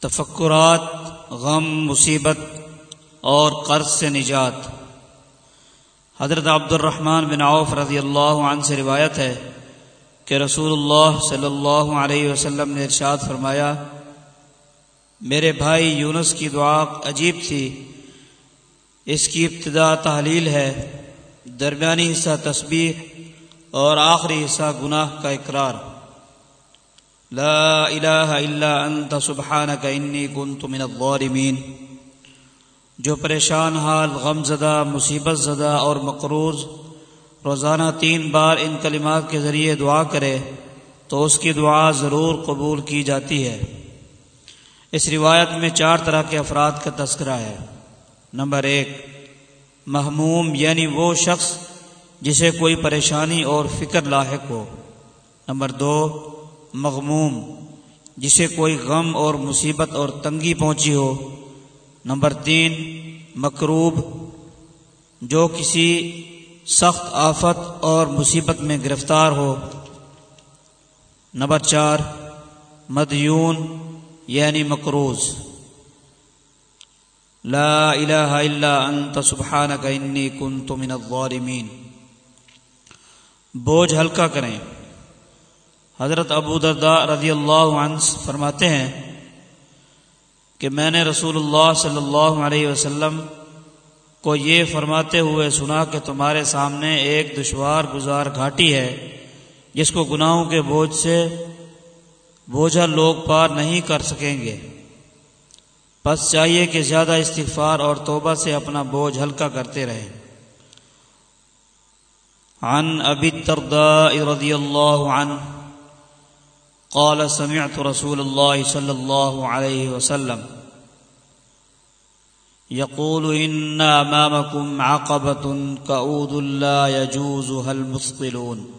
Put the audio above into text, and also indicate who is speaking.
Speaker 1: تفکرات، غم، مصیبت اور قرض سے نجات۔ حضرت عبد الرحمن بن عوف رضی اللہ عنہ سے روایت ہے کہ رسول اللہ صلی اللہ علیہ وسلم نے ارشاد فرمایا، میرے بھائی یونس کی دعا عجیب تھی، اس کی ابتدا تحلیل ہے، درمیانی حصہ تسبیح اور آخری حصہ گناہ کا اقرار۔ لا الہ الا انت سبحانک انی کنت من الظالمین جو پریشان حال، غم زدہ، مصیبت زدہ اور مقروض، روزانہ تین بار ان کلمات کے ذریعے دعا کرے، تو اس کی دعا ضرور قبول کی جاتی ہے۔ اس روایت میں چار طرح کے افراد کا تذکرہ ہے۔ نمبر ایک، محموم یعنی وہ شخص جسے کوئی پریشانی اور فکر لاحق ہو۔ نمبر دو مغموم، جسے کوئی غم اور مصیبت اور تنگی پہنچی ہو۔ نمبر تین، مکروب، جو کسی سخت آفت اور مصیبت میں گرفتار ہو۔ نمبر چار، مدیون یعنی مقروض۔ لا الہ الا انت، سبحانک، انی کنت من الظالمین۔ بوجھ ہلکا کریں۔ حضرت ابو دردا رضی اللہ عنہ فرماتے ہیں کہ میں نے رسول اللہ صلی اللہ علیہ وسلم کو یہ فرماتے ہوئے سنا کہ تمہارے سامنے ایک دشوار گزار گھاٹی ہے، جس کو گناہوں کے بوجھ سے بوجھا لوگ پار نہیں کر سکیں گے۔ بس چاہیے کہ زیادہ استغفار اور توبہ سے اپنا بوجھ ہلکا کرتے رہیں۔ عن ابی الدرداء رضی اللہ عنہ قال سمعت رسول الله صلى الله عليه وسلم يقول إن أمامكم عقبة كأود لا يجوزها المثقلون